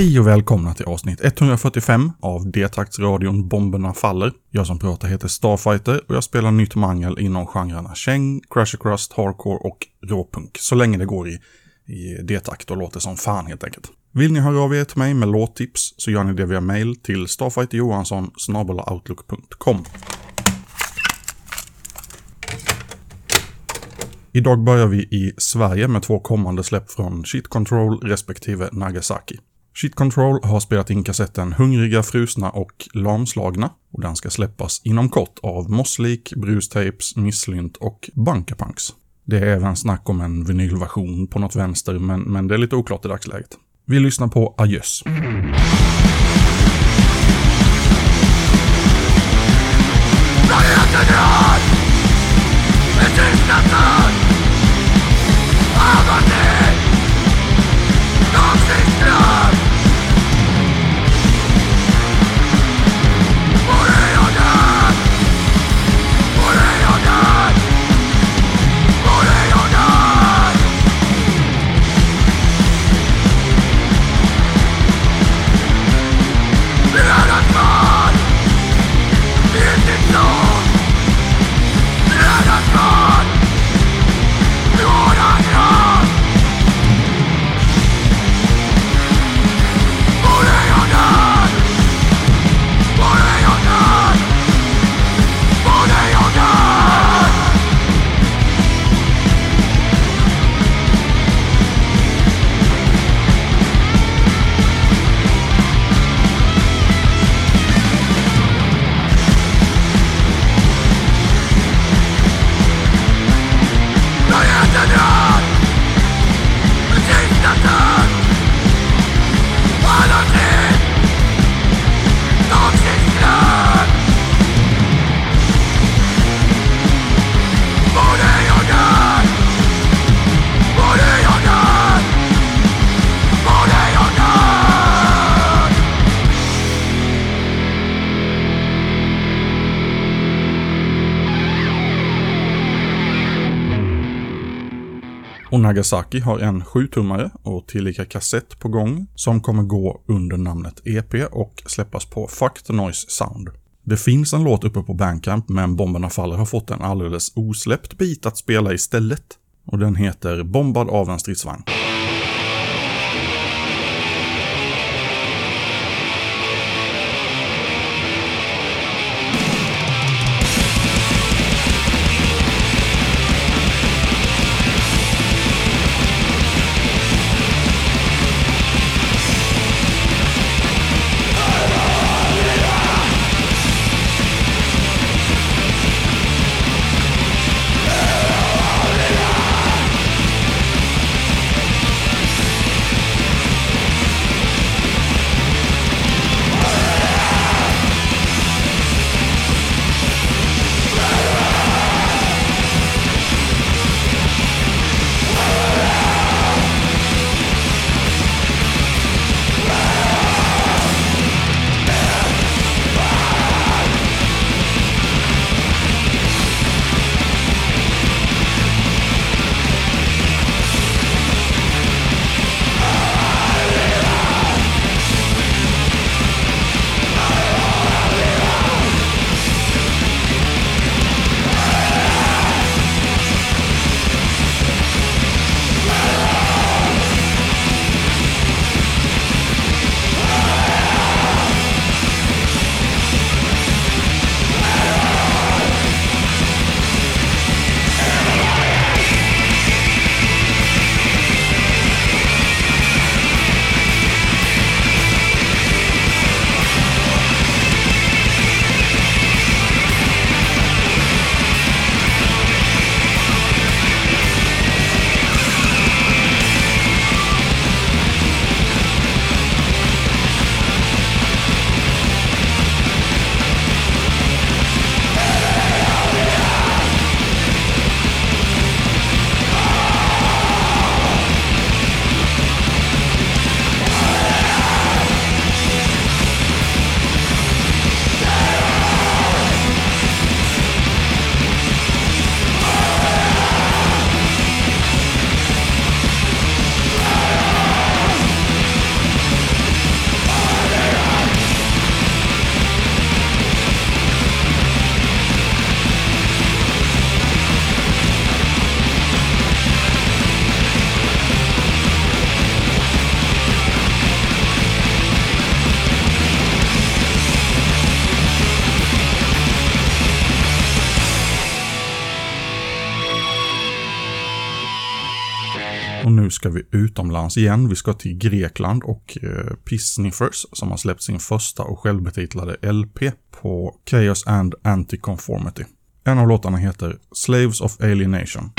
Hej och välkomna till avsnitt 145 av D-taktsradion Bomberna Faller. Jag som pratar heter Starfighter och jag spelar nytt mangel inom genrerna Cheng, Crash Crust, Hardcore och Råpunk. Så länge det går i, i D-takt och låter som fan helt enkelt. Vill ni höra av er till mig med låttips så gör ni det via mail till starfighterjohansson.outlook.com. Idag börjar vi i Sverige med två kommande släpp från Shit Control respektive Nagasaki. Shit Control har spelat in kassetten Hungriga, frusna och lamslagna och den ska släppas inom kort av Mosslik, Brustapes, Misslynt och Bunkerpunks. Det är även snack om en vinylversion på något vänster, men, men det är lite oklart i dagsläget. Vi lyssnar på Adjöss. Och Nagasaki har en 7-tummare och tillika kassett på gång som kommer gå under namnet EP och släppas på Fuck the Noise Sound. Det finns en låt uppe på Bandcamp men Bomberna Faller har fått en alldeles osläppt bit att spela istället. Och den heter Bombad av en stridsvagn. Ska vi utomlands igen. Vi ska till Grekland och eh, Pissniffers som har släppt sin första och självbetitlade LP på Chaos and Anti-Conformity. En av låtarna heter Slaves of Alienation.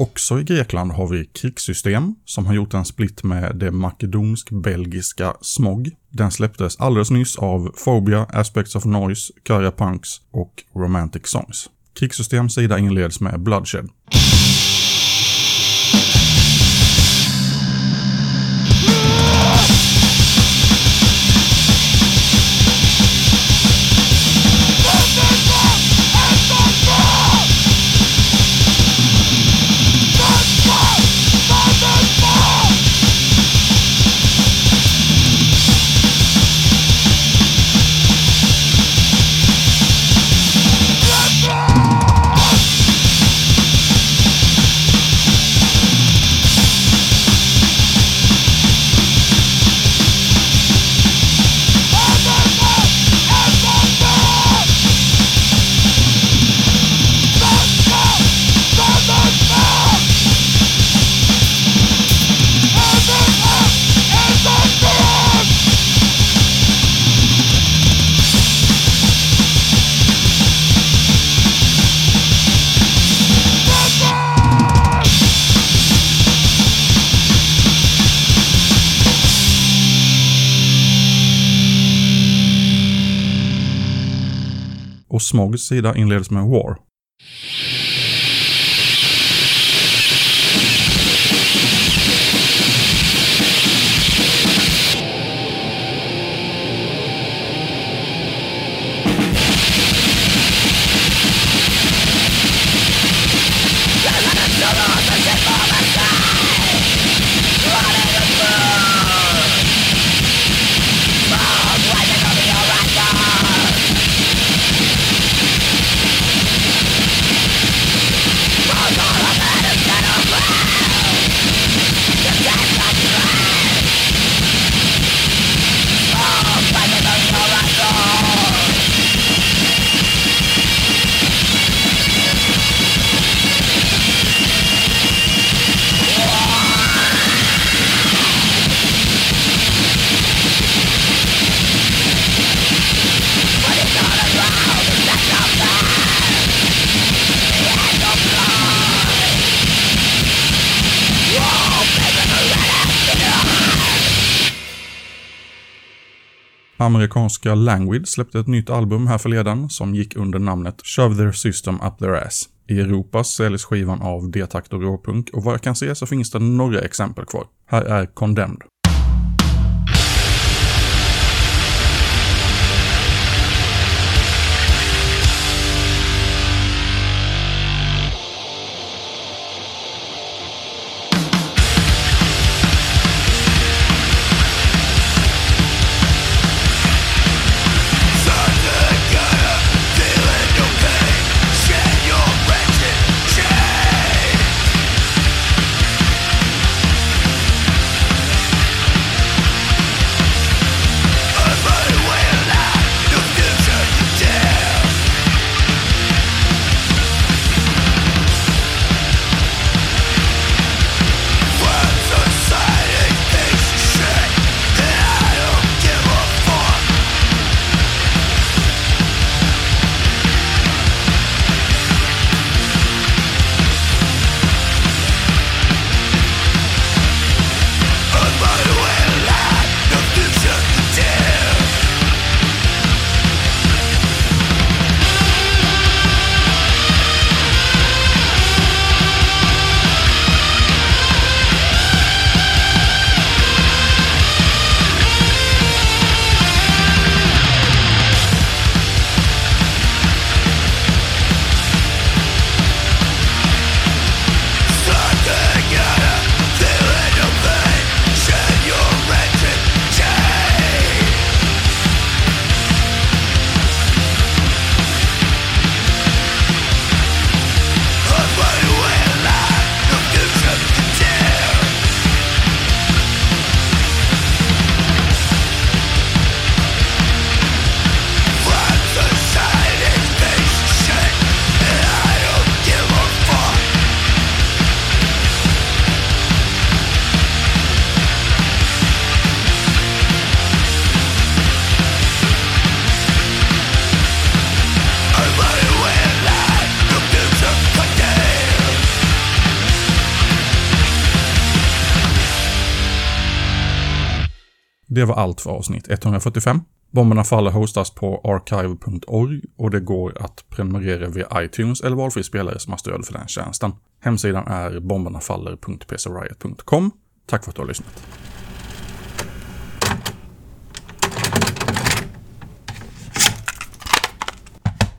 Också i Grekland har vi Krigssystem, som har gjort en split med det makedonsk-belgiska Smog. Den släpptes alldeles nyss av Phobia, Aspects of Noise, Karja Punks och Romantic Songs. Krigssystems sida inleds med Bloodshed. Och Smogs sida inleds med War. Amerikanska Languid släppte ett nytt album här förleden som gick under namnet Shove Their System Up Their Ass. I Europa säljs skivan av D-takt och råpunk och vad jag kan se så finns det några exempel kvar. Här är Condemned. Det var allt för avsnitt 145. Bomberna faller hostas på archive.org och det går att prenumerera via iTunes eller valfri spelare som har stöd för den tjänsten. Hemsidan är bombernafaller.pcriot.com. Tack för att du har lyssnat.